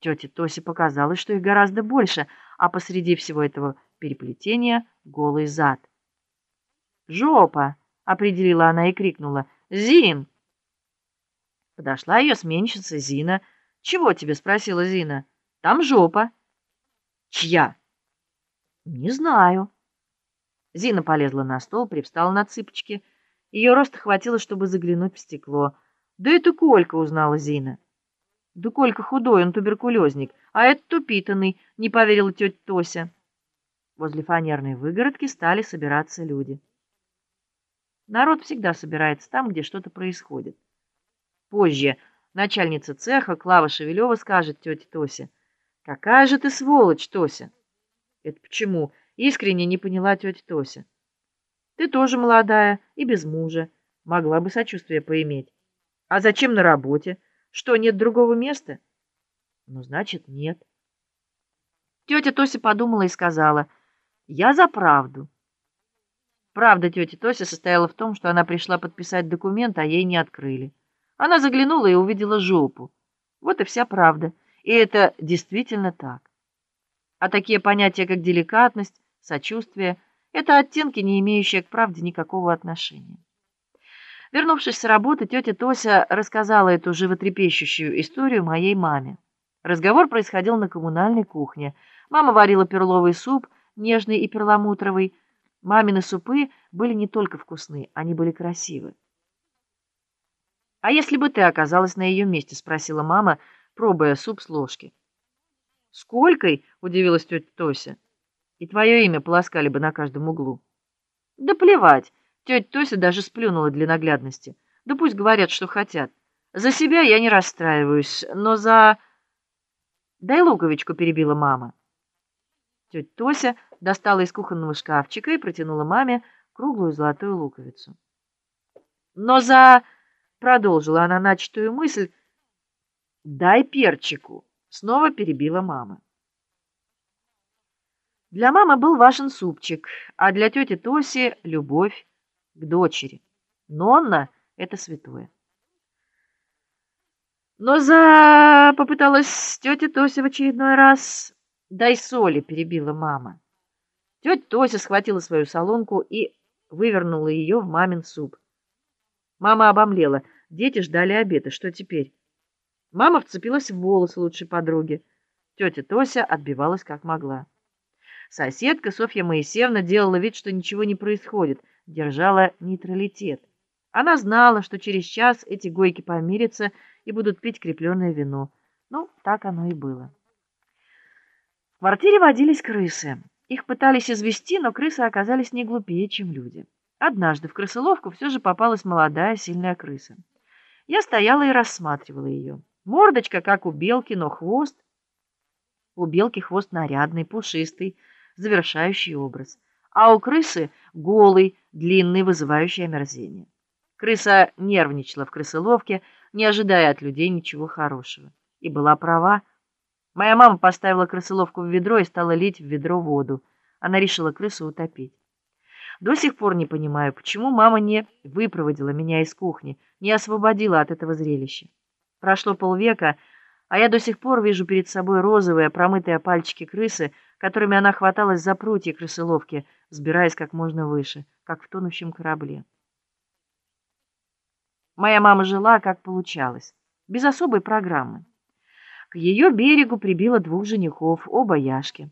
Тете Тосе показалось, что их гораздо больше, а посреди всего этого переплетения голый зад. «Жопа!» — определила она и крикнула. «Зин!» Подошла ее сменщица Зина. «Чего тебе?» — спросила Зина. «Там жопа». «Чья?» «Не знаю». Зина полезла на стол, привстала на цыпочки. Ее роста хватило, чтобы заглянуть в стекло. «Да это Колька!» — узнала Зина. «Да Колька худой, он туберкулезник, а это упитанный», — не поверила тетя Тося. Возле фанерной выгородки стали собираться люди. Народ всегда собирается там, где что-то происходит. Позже начальница цеха Клава Шевелева скажет тете Тосе, «Какая же ты сволочь, Тося!» «Это почему?» — искренне не поняла тетя Тося. «Ты тоже молодая и без мужа. Могла бы сочувствие поиметь. А зачем на работе? Что, нет другого места?» «Ну, значит, нет». Тетя Тося подумала и сказала, «Я за правду». Правда тети Тося состояла в том, что она пришла подписать документ, а ей не открыли. Она заглянула и увидела жопу. Вот и вся правда. И это действительно так. А такие понятия, как деликатность, сочувствие, это оттенки, не имеющие к правде никакого отношения. Вернувшись с работы, тетя Тося рассказала эту животрепещущую историю моей маме. Разговор происходил на коммунальной кухне. Мама варила перловый суп, нежный и перламутровый, Мамины супы были не только вкусны, они были красивы. «А если бы ты оказалась на ее месте?» — спросила мама, пробуя суп с ложки. «Сколькой?» — удивилась тетя Тося. «И твое имя полоскали бы на каждом углу». «Да плевать!» — тетя Тося даже сплюнула для наглядности. «Да пусть говорят, что хотят. За себя я не расстраиваюсь, но за...» «Дай луковичку», — перебила мама. Тетя Тося достала из кухонного шкафчика и протянула маме круглую золотую луковицу. «Но за...» — продолжила она начатую мысль. «Дай перчику!» — снова перебила мама. Для мамы был важен супчик, а для тети Тоси — любовь к дочери. Нонна — это святое. Но за... — попыталась тетя Тося в очередной раз. «Дай соли!» — перебила мама. Тетя Тося схватила свою солонку и вывернула ее в мамин суп. Мама обомлела. Дети ждали обеда. Что теперь? Мама вцепилась в волосы лучшей подруги. Тетя Тося отбивалась как могла. Соседка Софья Моисеевна делала вид, что ничего не происходит, держала нейтралитет. Она знала, что через час эти гойки помирятся и будут пить крепленное вино. Ну, так оно и было. В квартире водились крысы. Их пытались извести, но крысы оказались не глупее, чем люди. Однажды в крысоловку все же попалась молодая сильная крыса. Я стояла и рассматривала ее. Мордочка, как у белки, но хвост... У белки хвост нарядный, пушистый, завершающий образ. А у крысы голый, длинный, вызывающий омерзение. Крыса нервничала в крысоловке, не ожидая от людей ничего хорошего. И была права. Моя мама поставила крысоловку в ведро и стала лить в ведро воду. Она решила крысу утопить. До сих пор не понимаю, почему мама не выпроводила меня из кухни, не освободила от этого зрелища. Прошло полвека, а я до сих пор вижу перед собой розовые, промытые пальчики крысы, которыми она хваталась за прутья крысоловки, взбираясь как можно выше, как в тонущем корабле. Моя мама жила, как получалось, без особой программы. К ее берегу прибило двух женихов, оба яшки.